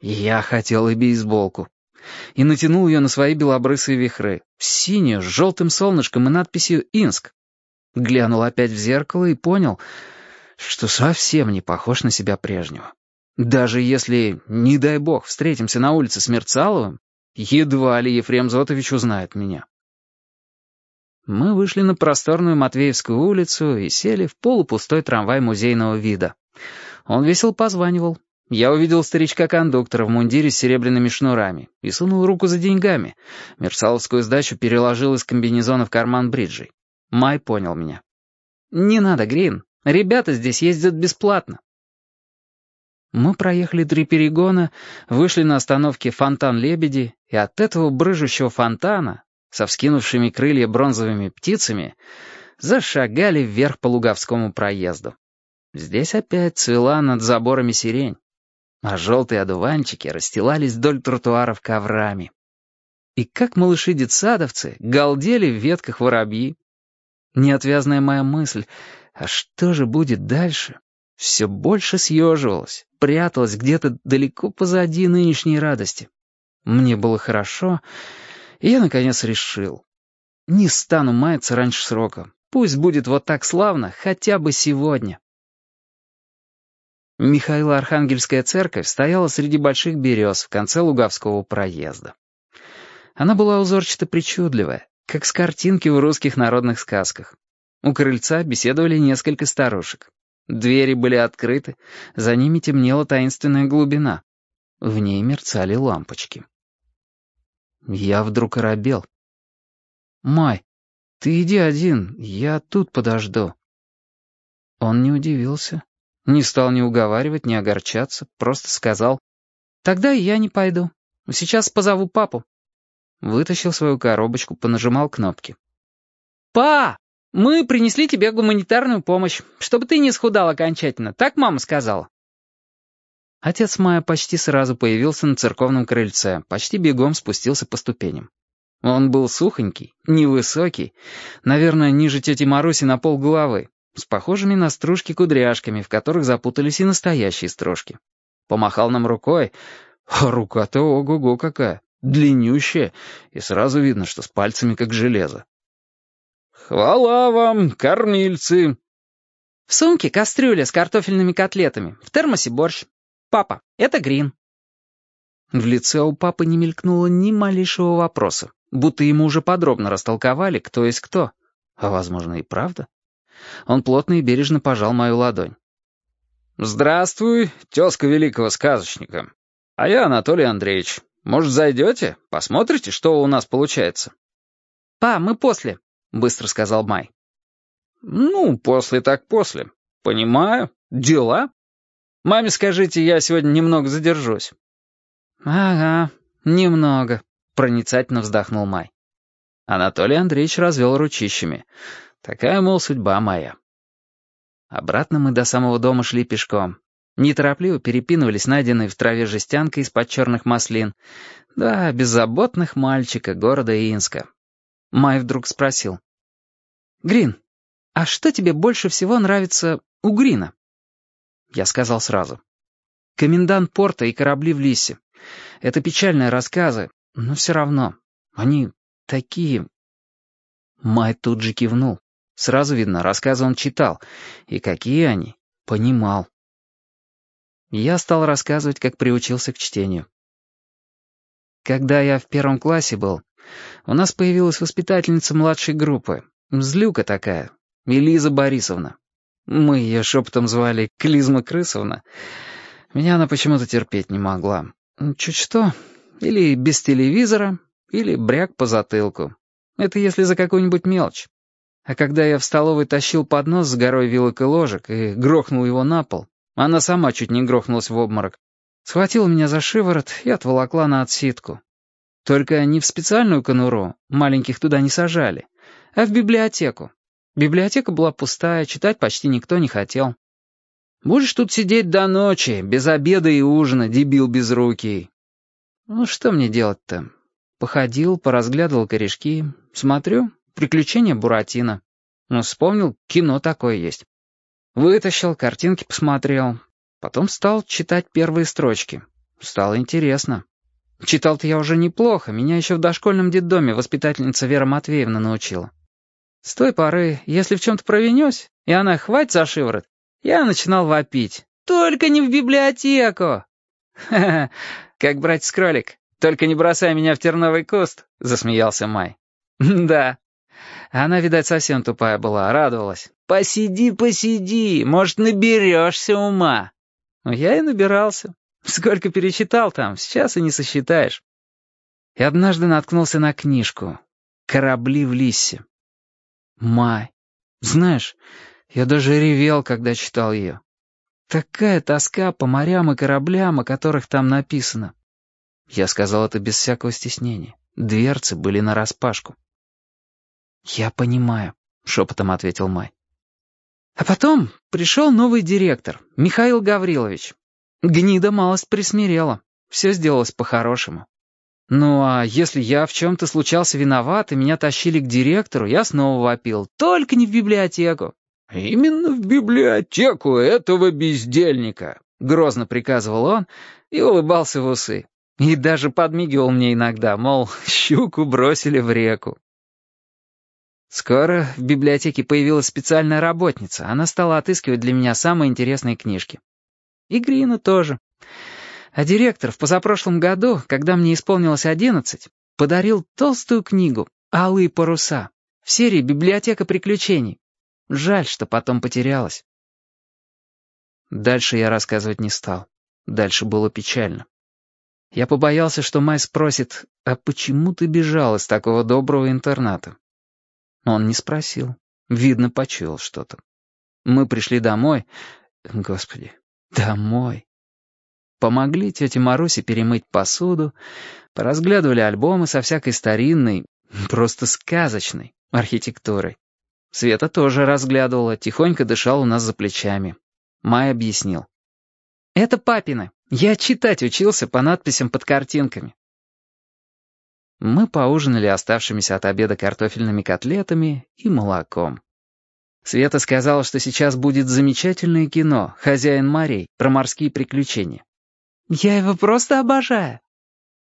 Я хотел и бейсболку. И натянул ее на свои белобрысые вихры, синюю, с желтым солнышком и надписью «Инск». Глянул опять в зеркало и понял, что совсем не похож на себя прежнего. Даже если, не дай бог, встретимся на улице с Мерцаловым, едва ли Ефрем Зотович узнает меня. Мы вышли на просторную Матвеевскую улицу и сели в полупустой трамвай музейного вида. Он весело позванивал. Я увидел старичка-кондуктора в мундире с серебряными шнурами и сунул руку за деньгами. Мерсаловскую сдачу переложил из комбинезона в карман бриджей. Май понял меня. «Не надо, Грин. Ребята здесь ездят бесплатно». Мы проехали три перегона, вышли на остановке «Фонтан-лебеди», и от этого брыжущего фонтана, со вскинувшими крылья бронзовыми птицами, зашагали вверх по Луговскому проезду. Здесь опять цвела над заборами сирень, а желтые одуванчики расстилались вдоль тротуаров коврами. И как малыши-детсадовцы галдели в ветках воробьи, Неотвязная моя мысль, а что же будет дальше, все больше съеживалась, пряталась где-то далеко позади нынешней радости. Мне было хорошо, и я, наконец, решил. Не стану маяться раньше срока. Пусть будет вот так славно, хотя бы сегодня. Михаило-Архангельская церковь стояла среди больших берез в конце Луговского проезда. Она была узорчато-причудливая, как с картинки в русских народных сказках. У крыльца беседовали несколько старушек. Двери были открыты, за ними темнела таинственная глубина. В ней мерцали лампочки. Я вдруг оробел. «Май, ты иди один, я тут подожду». Он не удивился, не стал ни уговаривать, ни огорчаться, просто сказал, «Тогда я не пойду. Сейчас позову папу». Вытащил свою коробочку, понажимал кнопки. «Па, мы принесли тебе гуманитарную помощь, чтобы ты не схудал окончательно, так мама сказала?» Отец Майя почти сразу появился на церковном крыльце, почти бегом спустился по ступеням. Он был сухонький, невысокий, наверное, ниже тети Маруси на пол головы, с похожими на стружки кудряшками, в которых запутались и настоящие стружки. Помахал нам рукой, а рука-то ого-го какая длиннющая, и сразу видно, что с пальцами как железо. «Хвала вам, кормильцы!» «В сумке кастрюля с картофельными котлетами, в термосе борщ. Папа, это Грин». В лице у папы не мелькнуло ни малейшего вопроса, будто ему уже подробно растолковали, кто есть кто. А, возможно, и правда. Он плотно и бережно пожал мою ладонь. «Здравствуй, тезка великого сказочника. А я Анатолий Андреевич, может, зайдете? Посмотрите, что у нас получается?» «Па, мы после», — быстро сказал Май. «Ну, после так после. Понимаю. Дела. Маме скажите, я сегодня немного задержусь». «Ага, немного», — проницательно вздохнул Май. Анатолий Андреевич развел ручищами. Такая, мол, судьба моя. Обратно мы до самого дома шли пешком. Неторопливо перепинывались найденные в траве жестянкой из-под черных маслин. Да, беззаботных мальчика города Инска. Май вдруг спросил. «Грин, а что тебе больше всего нравится у Грина?» Я сказал сразу. «Комендант порта и корабли в Лисе. Это печальные рассказы, но все равно. Они такие...» Май тут же кивнул. Сразу видно, рассказы он читал. И какие они, понимал. Я стал рассказывать, как приучился к чтению. Когда я в первом классе был, у нас появилась воспитательница младшей группы, злюка такая, Элиза Борисовна. Мы ее шепотом звали Клизма Крысовна. Меня она почему-то терпеть не могла. Чуть что, или без телевизора, или бряк по затылку. Это если за какую-нибудь мелочь. А когда я в столовой тащил поднос с горой вилок и ложек и грохнул его на пол, она сама чуть не грохнулась в обморок. Схватила меня за шиворот и отволокла на отсидку. Только не в специальную конуру, маленьких туда не сажали, а в библиотеку. Библиотека была пустая, читать почти никто не хотел. Будешь тут сидеть до ночи, без обеда и ужина, дебил безрукий. Ну что мне делать-то? Походил, поразглядывал корешки, смотрю, приключения Буратино. Ну, вспомнил, кино такое есть. Вытащил, картинки посмотрел. Потом стал читать первые строчки. Стало интересно. Читал-то я уже неплохо, меня еще в дошкольном детдоме воспитательница Вера Матвеевна научила. С той поры, если в чем-то провинюсь, и она хватит за шиворот, я начинал вопить. «Только не в библиотеку!» «Ха-ха, как братец-кролик, только не бросай меня в терновый куст», — засмеялся Май. «Да». Она, видать, совсем тупая была, радовалась. «Посиди, посиди, может, наберешься ума». Ну, я и набирался. Сколько перечитал там, сейчас и не сосчитаешь. И однажды наткнулся на книжку «Корабли в Лиссе». Май. Знаешь, я даже ревел, когда читал ее. Такая тоска по морям и кораблям, о которых там написано. Я сказал это без всякого стеснения. Дверцы были нараспашку. «Я понимаю», — шепотом ответил Май. А потом пришел новый директор, Михаил Гаврилович. Гнида малость присмирела, все сделалось по-хорошему. Ну а если я в чем-то случался виноват, и меня тащили к директору, я снова вопил. Только не в библиотеку. «Именно в библиотеку этого бездельника», — грозно приказывал он и улыбался в усы. И даже подмигивал мне иногда, мол, щуку бросили в реку. Скоро в библиотеке появилась специальная работница. Она стала отыскивать для меня самые интересные книжки. И Грина тоже. А директор в позапрошлом году, когда мне исполнилось одиннадцать, подарил толстую книгу «Алые паруса» в серии «Библиотека приключений». Жаль, что потом потерялась. Дальше я рассказывать не стал. Дальше было печально. Я побоялся, что Май спросит, «А почему ты бежал из такого доброго интерната?» Он не спросил. Видно, почуял что-то. Мы пришли домой. Господи, домой. Помогли тете Марусе перемыть посуду, поразглядывали альбомы со всякой старинной, просто сказочной архитектурой. Света тоже разглядывала, тихонько дышал у нас за плечами. Май объяснил. «Это папины. Я читать учился по надписям под картинками». Мы поужинали оставшимися от обеда картофельными котлетами и молоком. Света сказала, что сейчас будет замечательное кино «Хозяин морей» про морские приключения. «Я его просто обожаю.